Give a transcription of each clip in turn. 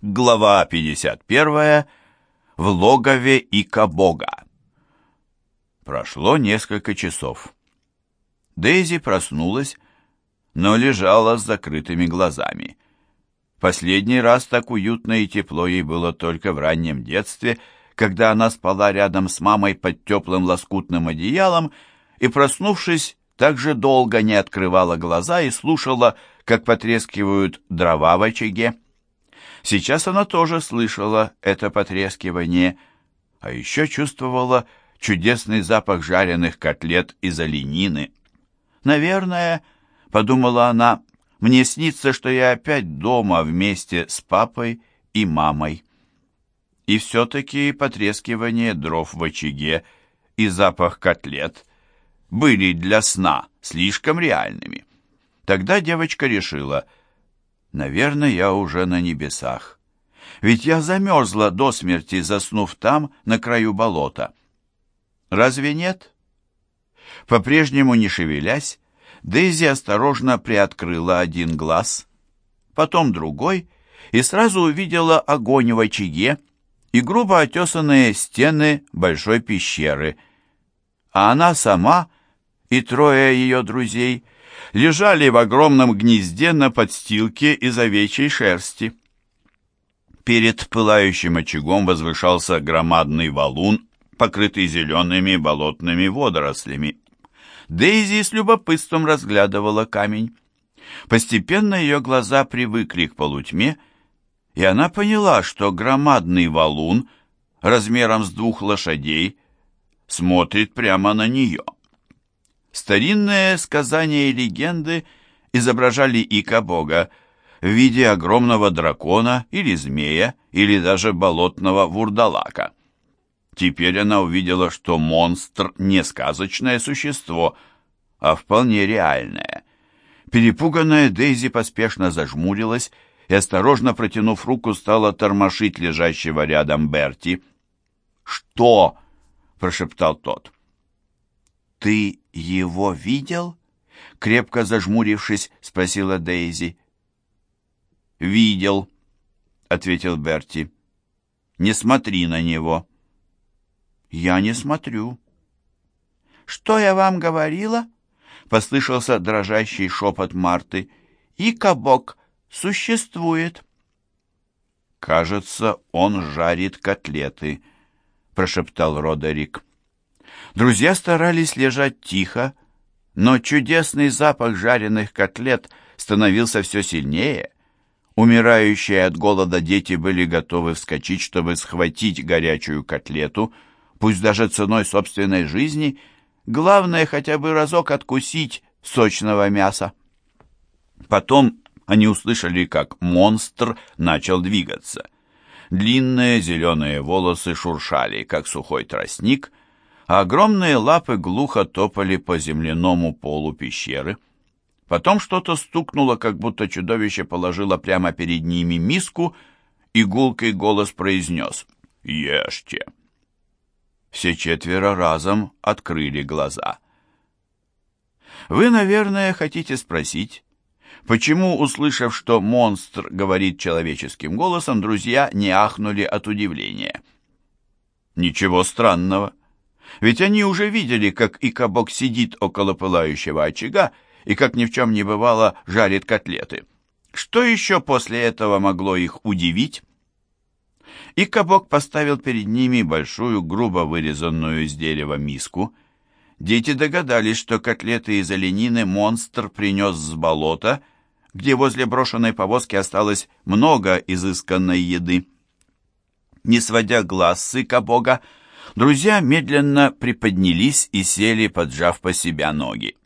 Глава 51. В логове Ика-бога. Прошло несколько часов. Дейзи проснулась, но лежала с закрытыми глазами. Последний раз так уютно и тепло ей было только в раннем детстве, когда она спала рядом с мамой под теплым лоскутным одеялом и, проснувшись, так же долго не открывала глаза и слушала, как потрескивают дрова в очаге. Сейчас она тоже слышала это потрескивание, а еще чувствовала чудесный запах жареных котлет из оленины. «Наверное, — подумала она, — мне снится, что я опять дома вместе с папой и мамой». И все-таки потрескивание дров в очаге и запах котлет были для сна слишком реальными. Тогда девочка решила — Наверное, я уже на небесах. Ведь я замерзла до смерти, заснув там, на краю болота. Разве нет? По-прежнему не шевелясь, Дейзи осторожно приоткрыла один глаз, потом другой, и сразу увидела огонь в очаге и грубо отесанные стены большой пещеры. А она сама и трое ее друзей — лежали в огромном гнезде на подстилке из овечьей шерсти. Перед пылающим очагом возвышался громадный валун, покрытый зелеными болотными водорослями. Дейзи с любопытством разглядывала камень. Постепенно ее глаза привыкли к полутьме, и она поняла, что громадный валун размером с двух лошадей смотрит прямо на нее. Старинные сказания и легенды изображали ика-бога в виде огромного дракона или змея, или даже болотного вурдалака. Теперь она увидела, что монстр не сказочное существо, а вполне реальное. Перепуганная Дейзи поспешно зажмурилась и, осторожно протянув руку, стала тормошить лежащего рядом Берти. «Что?» — прошептал тот. «Ты его видел?» Крепко зажмурившись, спросила Дейзи. «Видел», — ответил Берти. «Не смотри на него». «Я не смотрю». «Что я вам говорила?» — послышался дрожащий шепот Марты. «И кабок существует». «Кажется, он жарит котлеты», — прошептал Родерик. Друзья старались лежать тихо, но чудесный запах жареных котлет становился все сильнее. Умирающие от голода дети были готовы вскочить, чтобы схватить горячую котлету, пусть даже ценой собственной жизни, главное хотя бы разок откусить сочного мяса. Потом они услышали, как монстр начал двигаться. Длинные зеленые волосы шуршали, как сухой тростник, а огромные лапы глухо топали по земляному полу пещеры. Потом что-то стукнуло, как будто чудовище положило прямо перед ними миску, и гулкий голос произнес «Ешьте». Все четверо разом открыли глаза. Вы, наверное, хотите спросить, почему, услышав, что монстр говорит человеческим голосом, друзья не ахнули от удивления. Ничего странного. Ведь они уже видели, как Икабок сидит около пылающего очага и, как ни в чем не бывало, жарит котлеты. Что еще после этого могло их удивить? Икабок поставил перед ними большую, грубо вырезанную из дерева миску. Дети догадались, что котлеты из оленины монстр принес с болота, где возле брошенной повозки осталось много изысканной еды. Не сводя глаз с Икабога, Друзья медленно приподнялись и сели, поджав по себя ноги.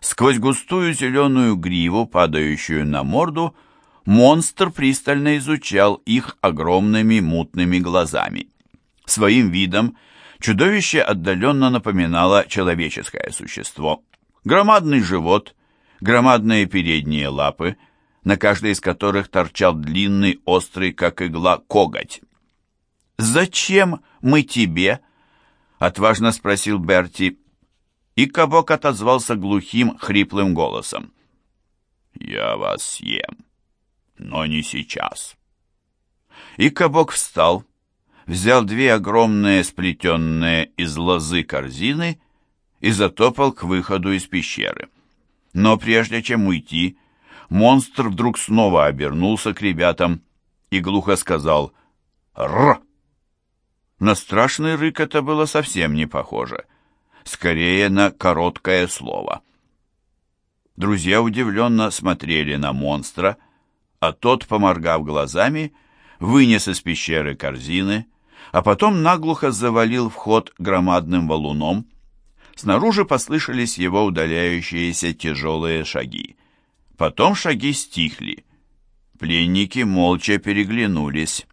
Сквозь густую зеленую гриву, падающую на морду, монстр пристально изучал их огромными мутными глазами. Своим видом чудовище отдаленно напоминало человеческое существо. Громадный живот, громадные передние лапы, на каждой из которых торчал длинный, острый, как игла, коготь. «Зачем мы тебе?» — отважно спросил Берти. И Кабок отозвался глухим, хриплым голосом. «Я вас съем, но не сейчас». И Кабок встал, взял две огромные сплетенные из лозы корзины и затопал к выходу из пещеры. Но прежде чем уйти, монстр вдруг снова обернулся к ребятам и глухо сказал «Р!». На страшный рык это было совсем не похоже, скорее на короткое слово. Друзья удивленно смотрели на монстра, а тот, поморгав глазами, вынес из пещеры корзины, а потом наглухо завалил вход громадным валуном. Снаружи послышались его удаляющиеся тяжелые шаги. Потом шаги стихли. Пленники молча переглянулись.